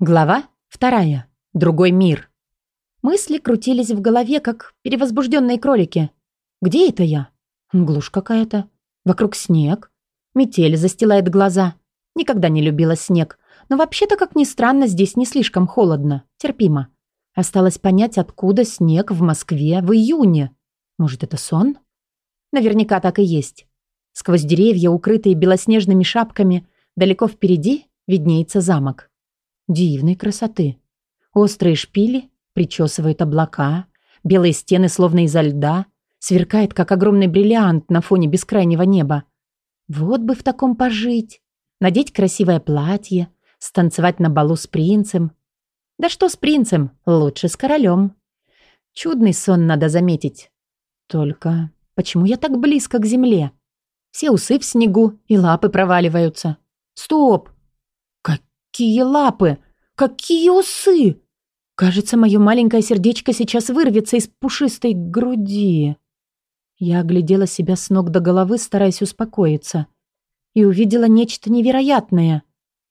Глава вторая. Другой мир. Мысли крутились в голове, как перевозбужденные кролики. Где это я? Глушь какая-то. Вокруг снег. Метель застилает глаза. Никогда не любила снег. Но вообще-то, как ни странно, здесь не слишком холодно. Терпимо. Осталось понять, откуда снег в Москве в июне. Может, это сон? Наверняка так и есть. Сквозь деревья, укрытые белоснежными шапками, далеко впереди виднеется замок. Дивной красоты. Острые шпили причесывают облака, белые стены словно изо льда, сверкает, как огромный бриллиант на фоне бескрайнего неба. Вот бы в таком пожить. Надеть красивое платье, станцевать на балу с принцем. Да что с принцем, лучше с королем. Чудный сон, надо заметить. Только почему я так близко к земле? Все усы в снегу и лапы проваливаются. Стоп! Какие лапы! Какие усы! Кажется, мое маленькое сердечко сейчас вырвется из пушистой груди. Я оглядела себя с ног до головы, стараясь успокоиться. И увидела нечто невероятное.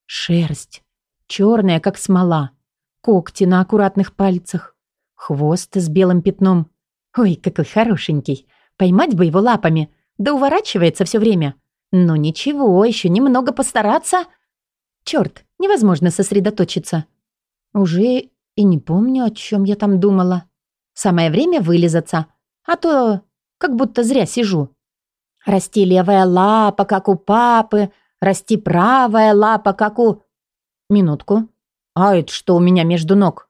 Шерсть. Черная, как смола. Когти на аккуратных пальцах. Хвост с белым пятном. Ой, какой хорошенький. Поймать бы его лапами. Да уворачивается все время. Но ничего, еще немного постараться. Черт, невозможно сосредоточиться. Уже и не помню, о чем я там думала. Самое время вылизаться, а то как будто зря сижу. Расти левая лапа, как у папы, расти правая лапа, как у... Минутку. А это что у меня между ног?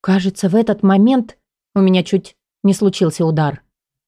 Кажется, в этот момент у меня чуть не случился удар.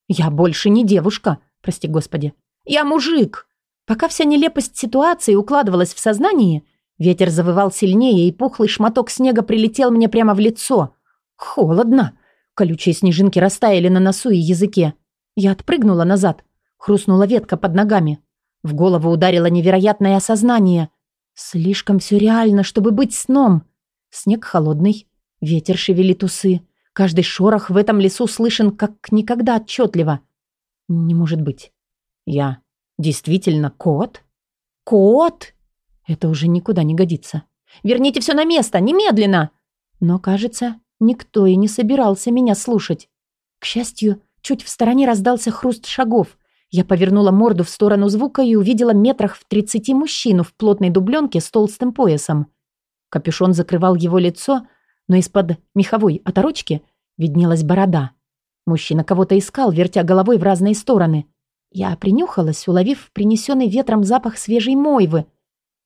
Я больше не девушка, прости господи. Я мужик. Пока вся нелепость ситуации укладывалась в сознании, Ветер завывал сильнее, и пухлый шматок снега прилетел мне прямо в лицо. Холодно. Колючие снежинки растаяли на носу и языке. Я отпрыгнула назад. Хрустнула ветка под ногами. В голову ударило невероятное осознание. Слишком все реально, чтобы быть сном. Снег холодный. Ветер шевелит усы. Каждый шорох в этом лесу слышен как никогда отчетливо. Не может быть. Я действительно кот? Кот? Это уже никуда не годится. Верните все на место, немедленно! Но, кажется, никто и не собирался меня слушать. К счастью, чуть в стороне раздался хруст шагов. Я повернула морду в сторону звука и увидела метрах в тридцати мужчину в плотной дубленке с толстым поясом. Капюшон закрывал его лицо, но из-под меховой оторочки виднелась борода. Мужчина кого-то искал, вертя головой в разные стороны. Я принюхалась, уловив принесенный ветром запах свежей мойвы,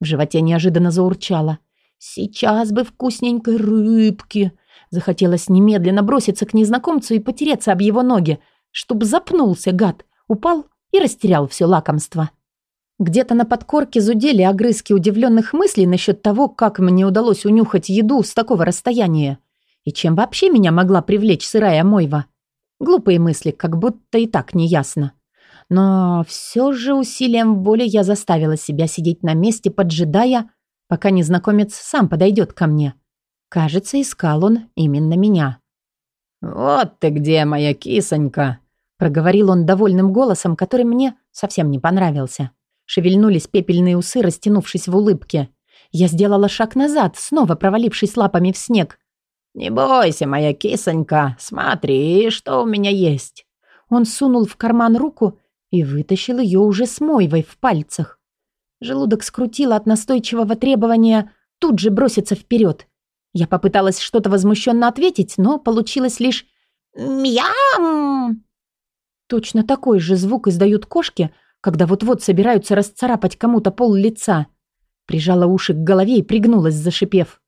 в животе неожиданно заурчало. «Сейчас бы вкусненькой рыбки!» Захотелось немедленно броситься к незнакомцу и потереться об его ноги, чтобы запнулся гад, упал и растерял все лакомство. Где-то на подкорке зудели огрызки удивленных мыслей насчет того, как мне удалось унюхать еду с такого расстояния. И чем вообще меня могла привлечь сырая мойва? Глупые мысли, как будто и так неясно. Но все же усилием воли я заставила себя сидеть на месте, поджидая, пока незнакомец сам подойдет ко мне. Кажется, искал он именно меня. «Вот ты где, моя кисонька!» проговорил он довольным голосом, который мне совсем не понравился. Шевельнулись пепельные усы, растянувшись в улыбке. Я сделала шаг назад, снова провалившись лапами в снег. «Не бойся, моя кисонька, смотри, что у меня есть». Он сунул в карман руку и вытащил ее уже с мойвой в пальцах. Желудок скрутило от настойчивого требования тут же броситься вперед. Я попыталась что-то возмущенно ответить, но получилось лишь «Мям!». Точно такой же звук издают кошки, когда вот-вот собираются расцарапать кому-то пол лица. Прижала уши к голове и пригнулась, зашипев.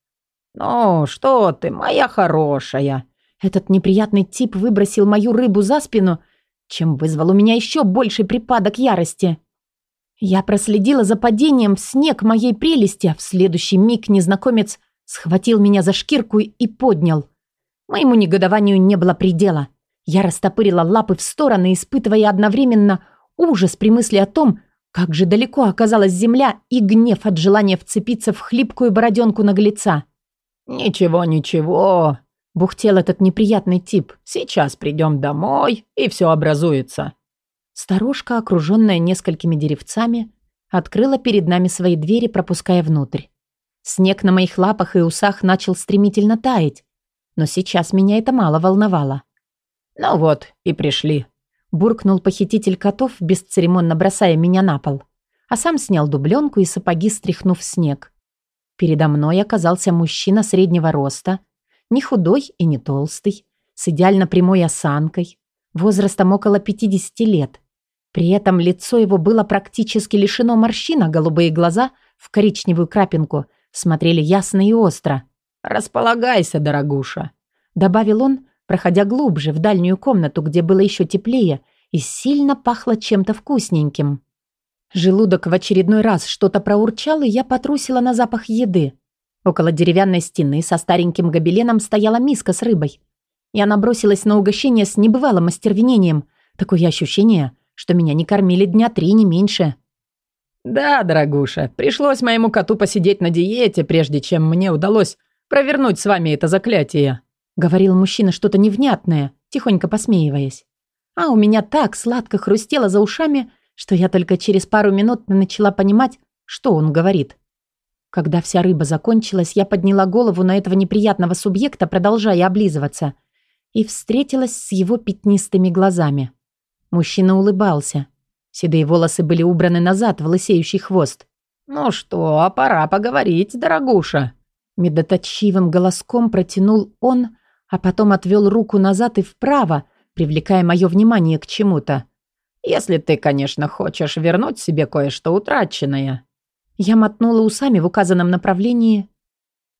«Ну, что ты, моя хорошая!» Этот неприятный тип выбросил мою рыбу за спину чем вызвал у меня еще больший припадок ярости. Я проследила за падением в снег моей прелести, а в следующий миг незнакомец схватил меня за шкирку и поднял. Моему негодованию не было предела. Я растопырила лапы в стороны, испытывая одновременно ужас при мысли о том, как же далеко оказалась земля и гнев от желания вцепиться в хлипкую бороденку наглеца. «Ничего, ничего», Бухтел этот неприятный тип. «Сейчас придем домой, и все образуется». Старушка, окруженная несколькими деревцами, открыла перед нами свои двери, пропуская внутрь. Снег на моих лапах и усах начал стремительно таять. Но сейчас меня это мало волновало. «Ну вот, и пришли», – буркнул похититель котов, бесцеремонно бросая меня на пол. А сам снял дубленку и сапоги, стряхнув снег. Передо мной оказался мужчина среднего роста, не худой и не толстый, с идеально прямой осанкой, возрастом около 50 лет. При этом лицо его было практически лишено морщин, а голубые глаза в коричневую крапинку смотрели ясно и остро. «Располагайся, дорогуша», — добавил он, проходя глубже в дальнюю комнату, где было еще теплее и сильно пахло чем-то вкусненьким. Желудок в очередной раз что-то проурчал, и я потрусила на запах еды. Около деревянной стены со стареньким гобеленом стояла миска с рыбой. Я набросилась на угощение с небывалым остервенением. Такое ощущение, что меня не кормили дня три, не меньше. «Да, дорогуша, пришлось моему коту посидеть на диете, прежде чем мне удалось провернуть с вами это заклятие», говорил мужчина что-то невнятное, тихонько посмеиваясь. А у меня так сладко хрустело за ушами, что я только через пару минут начала понимать, что он говорит. Когда вся рыба закончилась, я подняла голову на этого неприятного субъекта, продолжая облизываться, и встретилась с его пятнистыми глазами. Мужчина улыбался. Седые волосы были убраны назад в лысеющий хвост. «Ну что, а пора поговорить, дорогуша!» Медоточивым голоском протянул он, а потом отвел руку назад и вправо, привлекая мое внимание к чему-то. «Если ты, конечно, хочешь вернуть себе кое-что утраченное». Я мотнула усами в указанном направлении,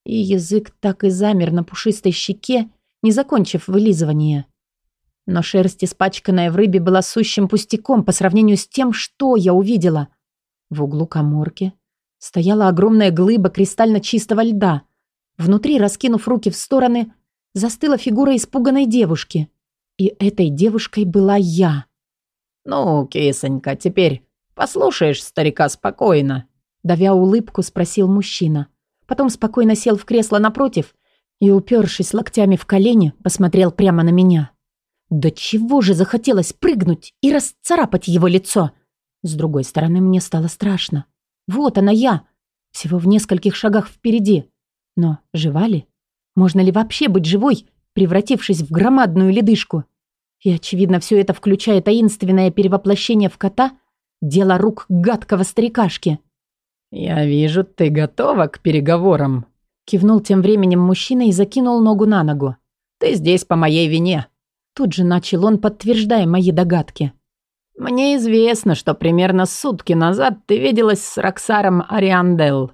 и язык так и замер на пушистой щеке, не закончив вылизывание. Но шерсть, испачканная в рыбе, была сущим пустяком по сравнению с тем, что я увидела. В углу коморки стояла огромная глыба кристально чистого льда. Внутри, раскинув руки в стороны, застыла фигура испуганной девушки. И этой девушкой была я. «Ну, кисонька, теперь послушаешь старика спокойно?» Давя улыбку, спросил мужчина. Потом спокойно сел в кресло напротив и, упершись локтями в колени, посмотрел прямо на меня. Да чего же захотелось прыгнуть и расцарапать его лицо? С другой стороны, мне стало страшно. Вот она я, всего в нескольких шагах впереди. Но жива ли? Можно ли вообще быть живой, превратившись в громадную ледышку? И, очевидно, все это, включая таинственное перевоплощение в кота, дело рук гадкого старикашки. «Я вижу, ты готова к переговорам», — кивнул тем временем мужчина и закинул ногу на ногу. «Ты здесь по моей вине. Тут же начал он, подтверждая мои догадки. «Мне известно, что примерно сутки назад ты виделась с Роксаром Ариандел.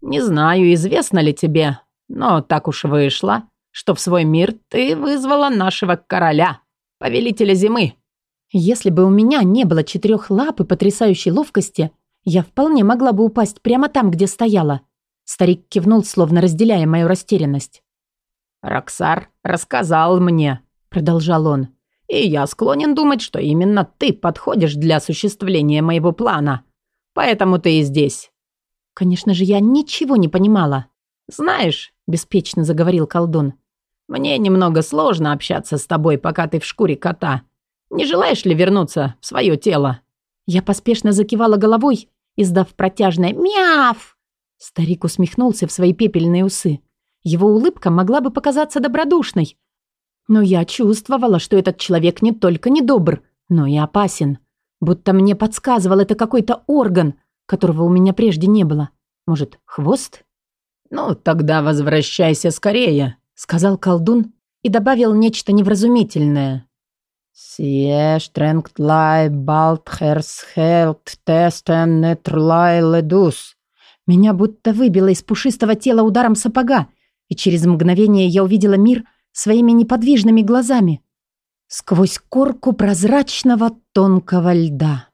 Не знаю, известно ли тебе, но так уж вышло, что в свой мир ты вызвала нашего короля, повелителя зимы». Если бы у меня не было четырех лап и потрясающей ловкости, я вполне могла бы упасть прямо там, где стояла. Старик кивнул, словно разделяя мою растерянность. «Роксар рассказал мне, продолжал он. «И я склонен думать, что именно ты подходишь для осуществления моего плана. Поэтому ты и здесь». Конечно же, я ничего не понимала. «Знаешь», — беспечно заговорил колдун, «мне немного сложно общаться с тобой, пока ты в шкуре кота. Не желаешь ли вернуться в свое тело?» Я поспешно закивала головой, издав протяжное «Мяв!». Старик усмехнулся в свои пепельные усы. Его улыбка могла бы показаться добродушной, но я чувствовала, что этот человек не только недобр, но и опасен. Будто мне подсказывал это какой-то орган, которого у меня прежде не было. Может, хвост? «Ну, тогда возвращайся скорее», — сказал колдун и добавил нечто невразумительное. «Сие штренктлай балтхерсхелт тестен нетрлай ледус». Меня будто выбило из пушистого тела ударом сапога, и через мгновение я увидела мир — своими неподвижными глазами сквозь корку прозрачного тонкого льда.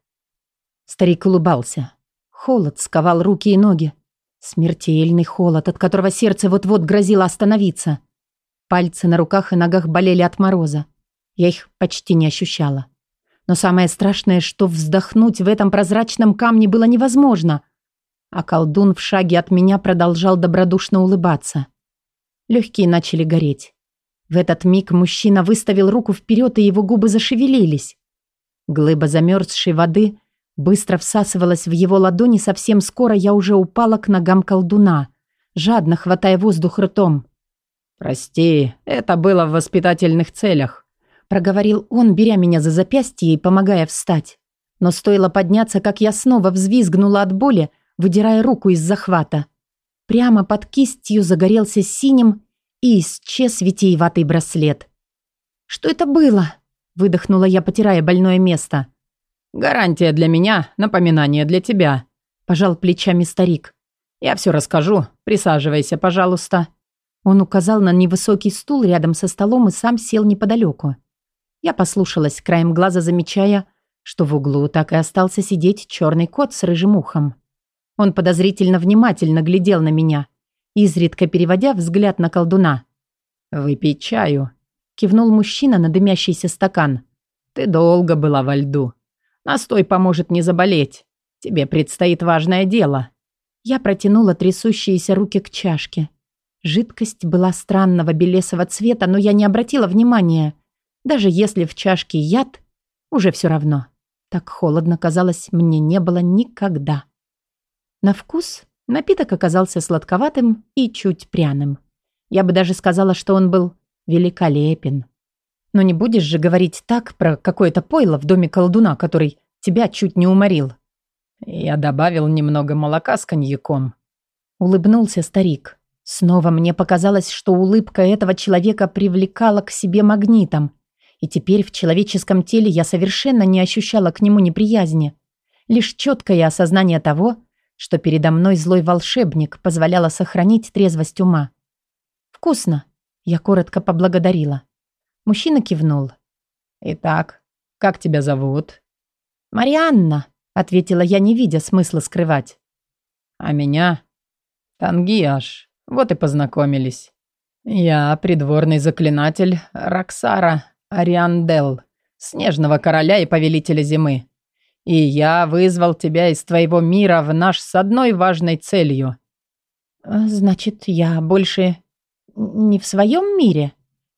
Старик улыбался. Холод сковал руки и ноги. Смертельный холод, от которого сердце вот-вот грозило остановиться. Пальцы на руках и ногах болели от мороза. Я их почти не ощущала. Но самое страшное, что вздохнуть в этом прозрачном камне было невозможно. А колдун в шаге от меня продолжал добродушно улыбаться. Легкие начали гореть. В этот миг мужчина выставил руку вперед, и его губы зашевелились. Глыба замерзшей воды быстро всасывалась в его ладони, совсем скоро я уже упала к ногам колдуна, жадно хватая воздух ртом. «Прости, это было в воспитательных целях», – проговорил он, беря меня за запястье и помогая встать. Но стоило подняться, как я снова взвизгнула от боли, выдирая руку из захвата. Прямо под кистью загорелся синим и исчез витиеватый браслет. «Что это было?» – выдохнула я, потирая больное место. «Гарантия для меня, напоминание для тебя», – пожал плечами старик. «Я все расскажу. Присаживайся, пожалуйста». Он указал на невысокий стул рядом со столом и сам сел неподалеку. Я послушалась, краем глаза замечая, что в углу так и остался сидеть черный кот с рыжим ухом. Он подозрительно внимательно глядел на меня, изредка переводя взгляд на колдуна. «Выпей чаю», — кивнул мужчина на дымящийся стакан. «Ты долго была во льду. Настой поможет не заболеть. Тебе предстоит важное дело». Я протянула трясущиеся руки к чашке. Жидкость была странного белесого цвета, но я не обратила внимания. Даже если в чашке яд, уже все равно. Так холодно, казалось, мне не было никогда. На вкус напиток оказался сладковатым и чуть пряным. Я бы даже сказала, что он был великолепен. Но не будешь же говорить так про какое-то пойло в доме колдуна, который тебя чуть не уморил. Я добавил немного молока с коньяком. Улыбнулся старик. Снова мне показалось, что улыбка этого человека привлекала к себе магнитом. И теперь в человеческом теле я совершенно не ощущала к нему неприязни. Лишь четкое осознание того, что передо мной злой волшебник позволяло сохранить трезвость ума. «Вкусно!» – я коротко поблагодарила. Мужчина кивнул. «Итак, как тебя зовут?» «Марианна», – ответила я, не видя смысла скрывать. «А меня?» «Тангиаш. Вот и познакомились. Я придворный заклинатель Роксара Ариандел, снежного короля и повелителя зимы. И я вызвал тебя из твоего мира в наш с одной важной целью. А, значит, я больше не в своем мире?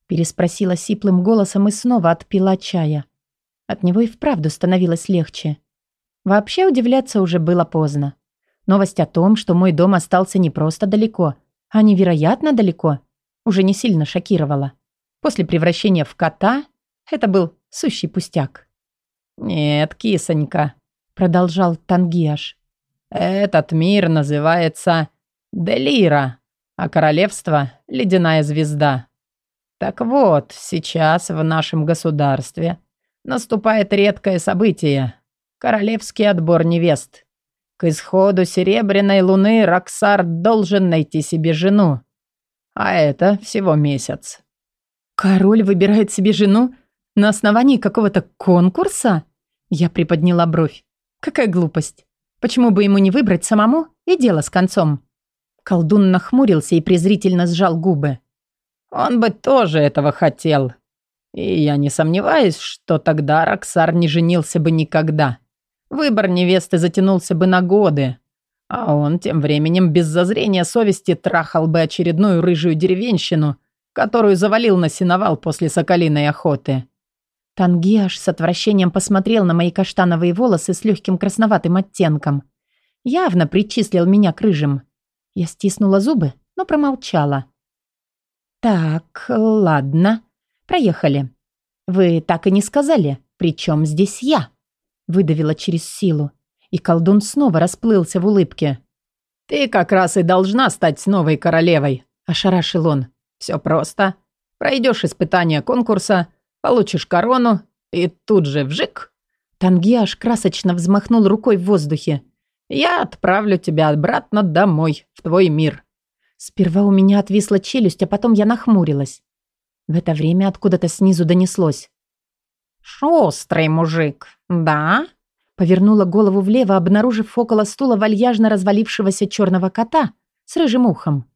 Переспросила сиплым голосом и снова отпила чая. От него и вправду становилось легче. Вообще удивляться уже было поздно. Новость о том, что мой дом остался не просто далеко, а невероятно далеко, уже не сильно шокировала. После превращения в кота это был сущий пустяк. «Нет, кисонька», — продолжал Тангиаш. «Этот мир называется Делира, а королевство — Ледяная звезда. Так вот, сейчас в нашем государстве наступает редкое событие — королевский отбор невест. К исходу Серебряной Луны Роксар должен найти себе жену. А это всего месяц. «Король выбирает себе жену на основании какого-то конкурса?» Я приподняла бровь. «Какая глупость. Почему бы ему не выбрать самому и дело с концом?» Колдун нахмурился и презрительно сжал губы. «Он бы тоже этого хотел. И я не сомневаюсь, что тогда Роксар не женился бы никогда. Выбор невесты затянулся бы на годы. А он тем временем без зазрения совести трахал бы очередную рыжую деревенщину, которую завалил на сеновал после соколиной охоты. Тангиаш с отвращением посмотрел на мои каштановые волосы с легким красноватым оттенком. Явно причислил меня к рыжим. Я стиснула зубы, но промолчала. «Так, ладно. Проехали. Вы так и не сказали, при чем здесь я?» Выдавила через силу. И колдун снова расплылся в улыбке. «Ты как раз и должна стать новой королевой», – ошарашил он. «Все просто. Пройдешь испытание конкурса, получишь корону, и тут же вжик». Тангиаш красочно взмахнул рукой в воздухе. «Я отправлю тебя обратно домой, в твой мир». Сперва у меня отвисла челюсть, а потом я нахмурилась. В это время откуда-то снизу донеслось. «Шустрый мужик, да?» Повернула голову влево, обнаружив около стула вальяжно развалившегося черного кота с рыжим ухом.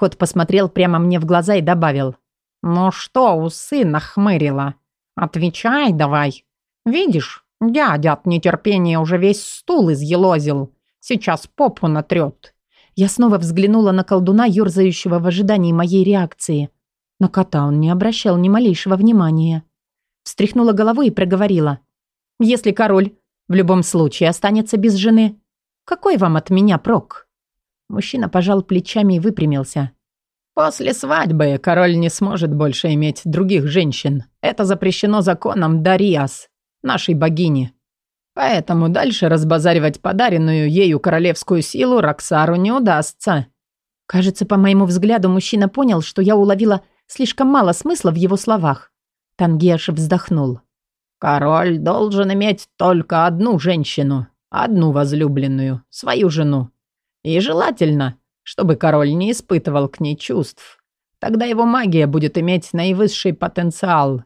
Кот посмотрел прямо мне в глаза и добавил. «Ну что, усы нахмырила? Отвечай давай. Видишь, дядя от нетерпения уже весь стул изъелозил. Сейчас попу натрет». Я снова взглянула на колдуна, ерзающего в ожидании моей реакции. Но кота он не обращал ни малейшего внимания. Встряхнула головой и проговорила. «Если король в любом случае останется без жены, какой вам от меня прок?» Мужчина пожал плечами и выпрямился. После свадьбы король не сможет больше иметь других женщин. Это запрещено законом Дариас, нашей богини. Поэтому дальше разбазаривать подаренную ею королевскую силу Роксару не удастся. Кажется, по моему взгляду, мужчина понял, что я уловила слишком мало смысла в его словах. Тангеш вздохнул. «Король должен иметь только одну женщину, одну возлюбленную, свою жену. И желательно, чтобы король не испытывал к ней чувств. Тогда его магия будет иметь наивысший потенциал.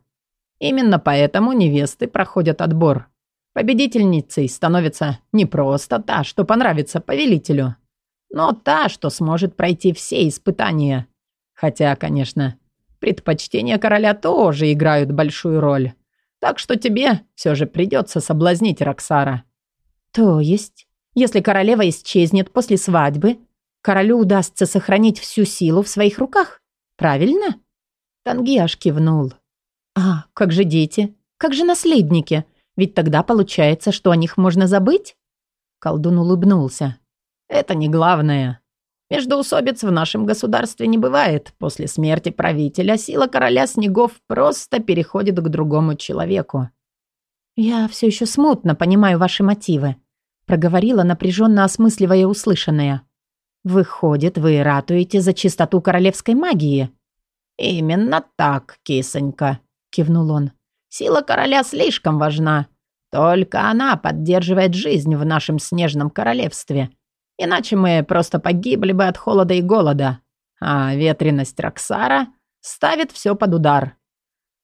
Именно поэтому невесты проходят отбор. Победительницей становится не просто та, что понравится повелителю, но та, что сможет пройти все испытания. Хотя, конечно, предпочтения короля тоже играют большую роль. Так что тебе все же придется соблазнить Роксара. То есть, если королева исчезнет после свадьбы, королю удастся сохранить всю силу в своих руках? Правильно? Тангиаш кивнул. А, как же дети? Как же наследники? Ведь тогда получается, что о них можно забыть?» Колдун улыбнулся. «Это не главное. Междоусобиц в нашем государстве не бывает. После смерти правителя сила короля снегов просто переходит к другому человеку». «Я все еще смутно понимаю ваши мотивы», проговорила, напряженно осмысливая услышанное. «Выходит, вы ратуете за чистоту королевской магии?» «Именно так, кисонька», — кивнул он. Сила короля слишком важна. Только она поддерживает жизнь в нашем снежном королевстве. Иначе мы просто погибли бы от холода и голода. А ветреность Роксара ставит все под удар.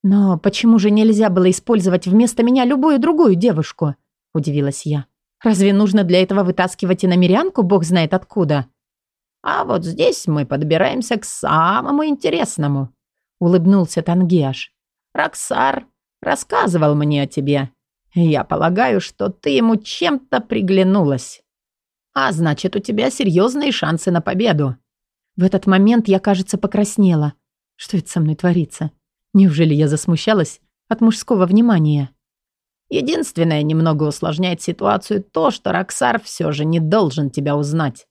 «Но почему же нельзя было использовать вместо меня любую другую девушку?» – удивилась я. «Разве нужно для этого вытаскивать иномерянку, бог знает откуда?» «А вот здесь мы подбираемся к самому интересному», – улыбнулся Тангиаш. «Роксар Рассказывал мне о тебе. Я полагаю, что ты ему чем-то приглянулась. А значит, у тебя серьезные шансы на победу». В этот момент я, кажется, покраснела. Что это со мной творится? Неужели я засмущалась от мужского внимания? Единственное, немного усложняет ситуацию то, что Роксар все же не должен тебя узнать.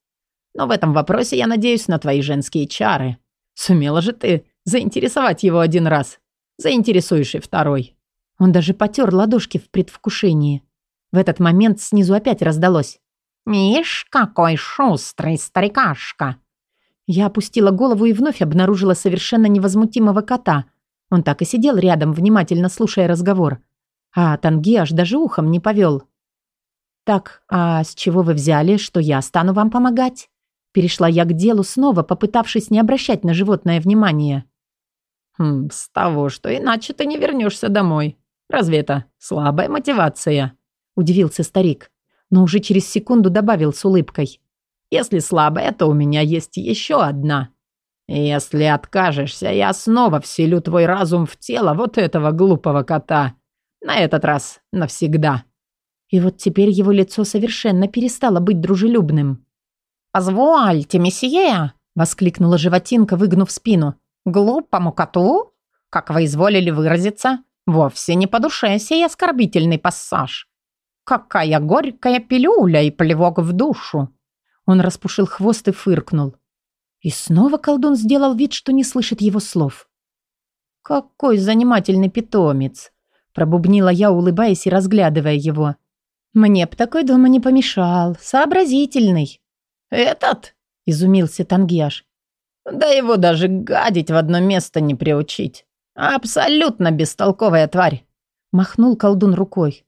Но в этом вопросе я надеюсь на твои женские чары. Сумела же ты заинтересовать его один раз. Заинтересуешь и второй. Он даже потер ладошки в предвкушении. В этот момент снизу опять раздалось. «Миш, какой шустрый старикашка!» Я опустила голову и вновь обнаружила совершенно невозмутимого кота. Он так и сидел рядом, внимательно слушая разговор. А Танги аж даже ухом не повел. «Так, а с чего вы взяли, что я стану вам помогать?» Перешла я к делу снова, попытавшись не обращать на животное внимание. «Хм, с того, что иначе ты не вернешься домой», Разве это слабая мотивация?» – удивился старик, но уже через секунду добавил с улыбкой. «Если слабая, то у меня есть еще одна. Если откажешься, я снова вселю твой разум в тело вот этого глупого кота. На этот раз навсегда». И вот теперь его лицо совершенно перестало быть дружелюбным. «Позвольте, месье!» – воскликнула животинка, выгнув спину. «Глупому коту? Как вы изволили выразиться? Вовсе не по душе сей оскорбительный пассаж. Какая горькая пилюля и плевок в душу. Он распушил хвост и фыркнул. И снова колдун сделал вид, что не слышит его слов. «Какой занимательный питомец!» Пробубнила я, улыбаясь и разглядывая его. «Мне б такой дома не помешал. Сообразительный». «Этот?» – изумился Тангиаш. «Да его даже гадить в одно место не приучить. «Абсолютно бестолковая тварь!» – махнул колдун рукой.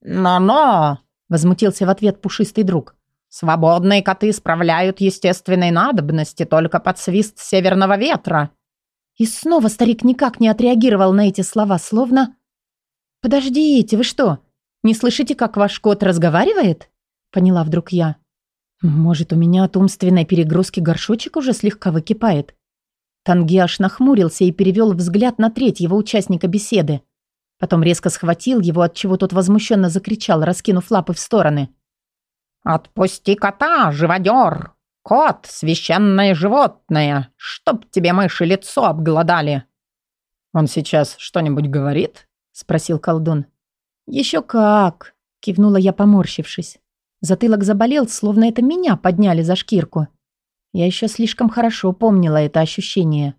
«Но-но!» – возмутился в ответ пушистый друг. «Свободные коты справляют естественные надобности только под свист северного ветра». И снова старик никак не отреагировал на эти слова, словно... «Подождите, вы что, не слышите, как ваш кот разговаривает?» Поняла вдруг я. «Может, у меня от умственной перегрузки горшочек уже слегка выкипает?» Тангиаш нахмурился и перевел взгляд на третьего участника беседы. Потом резко схватил его, от чего тот возмущенно закричал, раскинув лапы в стороны. «Отпусти кота, живодер! Кот — священное животное! Чтоб тебе мыши лицо обглодали!» «Он сейчас что-нибудь говорит?» — спросил колдун. «Еще как!» — кивнула я, поморщившись. Затылок заболел, словно это меня подняли за шкирку. Я еще слишком хорошо помнила это ощущение.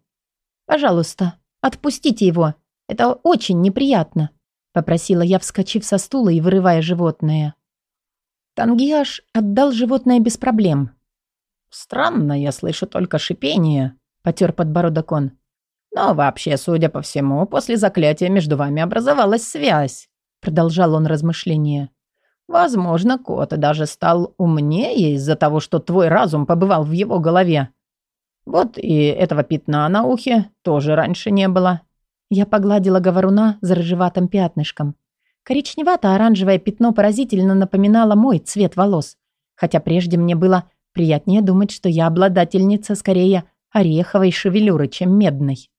«Пожалуйста, отпустите его. Это очень неприятно», — попросила я, вскочив со стула и вырывая животное. Тангиаш отдал животное без проблем. «Странно, я слышу только шипение», — потер подбородок он. «Но вообще, судя по всему, после заклятия между вами образовалась связь», — продолжал он размышления. «Возможно, кот даже стал умнее из-за того, что твой разум побывал в его голове. Вот и этого пятна на ухе тоже раньше не было». Я погладила говоруна за рыжеватым пятнышком. Коричневато-оранжевое пятно поразительно напоминало мой цвет волос, хотя прежде мне было приятнее думать, что я обладательница скорее ореховой шевелюры, чем медной.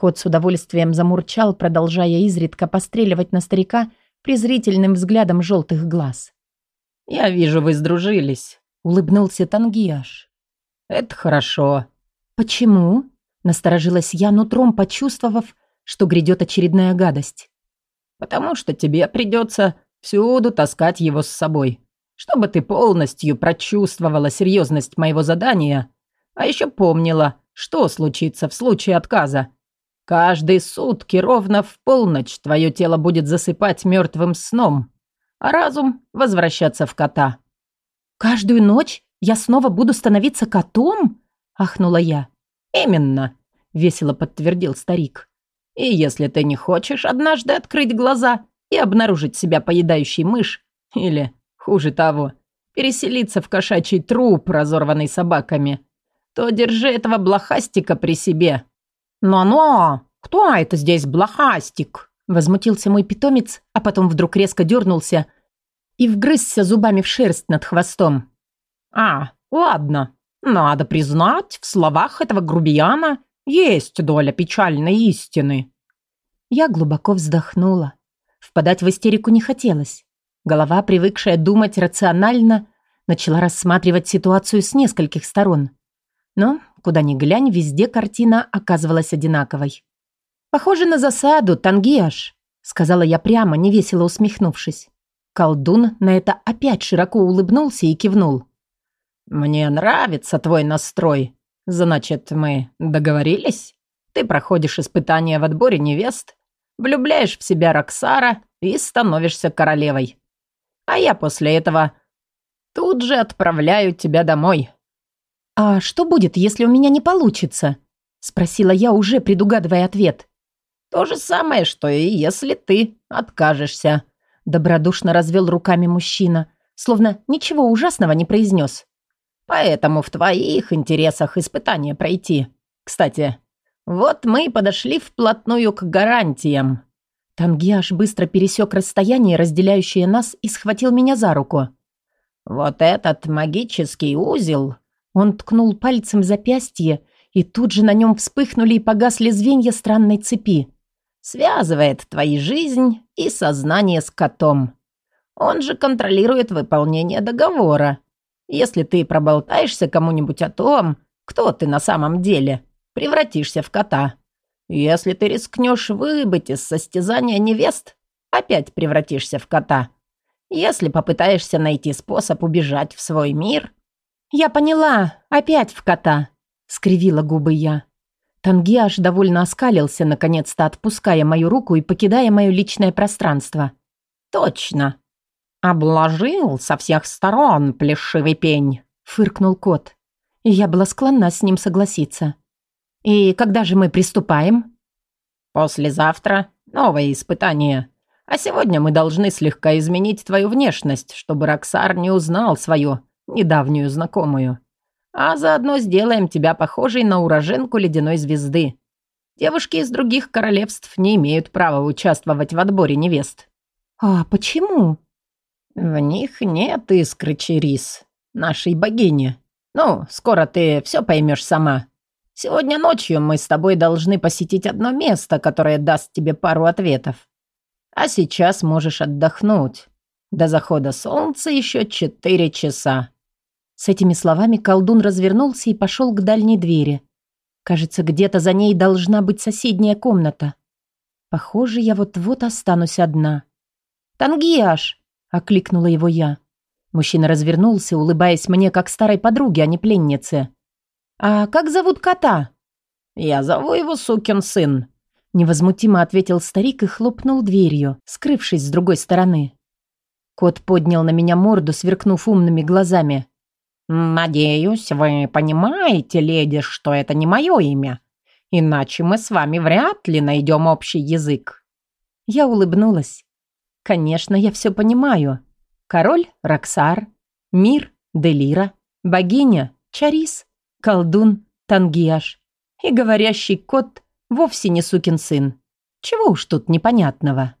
Кот с удовольствием замурчал, продолжая изредка постреливать на старика презрительным взглядом желтых глаз. «Я вижу, вы сдружились», — улыбнулся Тангиаш. «Это хорошо». «Почему?» — насторожилась я, нутром почувствовав, что грядет очередная гадость. «Потому что тебе придется всюду таскать его с собой, чтобы ты полностью прочувствовала серьезность моего задания, а еще помнила, что случится в случае отказа. Каждые сутки ровно в полночь твое тело будет засыпать мертвым сном, а разум возвращаться в кота. «Каждую ночь я снова буду становиться котом?» – ахнула я. «Именно», – весело подтвердил старик. «И если ты не хочешь однажды открыть глаза и обнаружить себя поедающей мышь, или, хуже того, переселиться в кошачий труп, разорванный собаками, то держи этого блохастика при себе». «Но-но! Кто это здесь блохастик?» Возмутился мой питомец, а потом вдруг резко дернулся и вгрызся зубами в шерсть над хвостом. «А, ладно. Надо признать, в словах этого грубияна есть доля печальной истины». Я глубоко вздохнула. Впадать в истерику не хотелось. Голова, привыкшая думать рационально, начала рассматривать ситуацию с нескольких сторон. Но Куда ни глянь, везде картина оказывалась одинаковой. «Похоже на засаду, Тангиаш», — сказала я прямо, невесело усмехнувшись. Колдун на это опять широко улыбнулся и кивнул. «Мне нравится твой настрой. Значит, мы договорились? Ты проходишь испытание в отборе невест, влюбляешь в себя Роксара и становишься королевой. А я после этого тут же отправляю тебя домой. «А что будет, если у меня не получится?» – спросила я, уже предугадывая ответ. «То же самое, что и если ты откажешься», – добродушно развел руками мужчина, словно ничего ужасного не произнес. «Поэтому в твоих интересах испытание пройти. Кстати, вот мы и подошли вплотную к гарантиям». Тангиаш быстро пересек расстояние, разделяющее нас, и схватил меня за руку. «Вот этот магический узел он ткнул пальцем в запястье, и тут же на нем вспыхнули и погасли звенья странной цепи. «Связывает твою жизнь и сознание с котом. Он же контролирует выполнение договора. Если ты проболтаешься кому-нибудь о том, кто ты на самом деле, превратишься в кота. Если ты рискнешь выбыть из состязания невест, опять превратишься в кота. Если попытаешься найти способ убежать в свой мир, «Я поняла. Опять в кота», — скривила губы я. Тангиаш довольно оскалился, наконец-то отпуская мою руку и покидая мое личное пространство. «Точно. Обложил со всех сторон плешивый пень», — фыркнул кот. Я была склонна с ним согласиться. «И когда же мы приступаем?» «Послезавтра новое испытание. А сегодня мы должны слегка изменить твою внешность, чтобы Роксар не узнал недавнюю знакомую. А заодно сделаем тебя похожей на уроженку ледяной звезды. Девушки из других королевств не имеют права участвовать в отборе невест». «А почему?» «В них нет искры Черис, нашей богини. Ну, скоро ты все поймешь сама. Сегодня ночью мы с тобой должны посетить одно место, которое даст тебе пару ответов. А сейчас можешь отдохнуть. До захода солнца еще четыре часа. С этими словами колдун развернулся и пошел к дальней двери. Кажется, где-то за ней должна быть соседняя комната. Похоже, я вот-вот останусь одна. «Тангиаш!» — окликнула его я. Мужчина развернулся, улыбаясь мне как старой подруге, а не пленнице. «А как зовут кота?» «Я зову его сукин сын», — невозмутимо ответил старик и хлопнул дверью, скрывшись с другой стороны. Кот поднял на меня морду, сверкнув умными глазами. «Надеюсь, вы понимаете, леди, что это не мое имя. Иначе мы с вами вряд ли найдем общий язык». Я улыбнулась. «Конечно, я все понимаю. Король – Роксар, мир – Делира, богиня – Чарис, колдун – Тангиаш и говорящий кот вовсе не сукин сын. Чего уж тут непонятного?»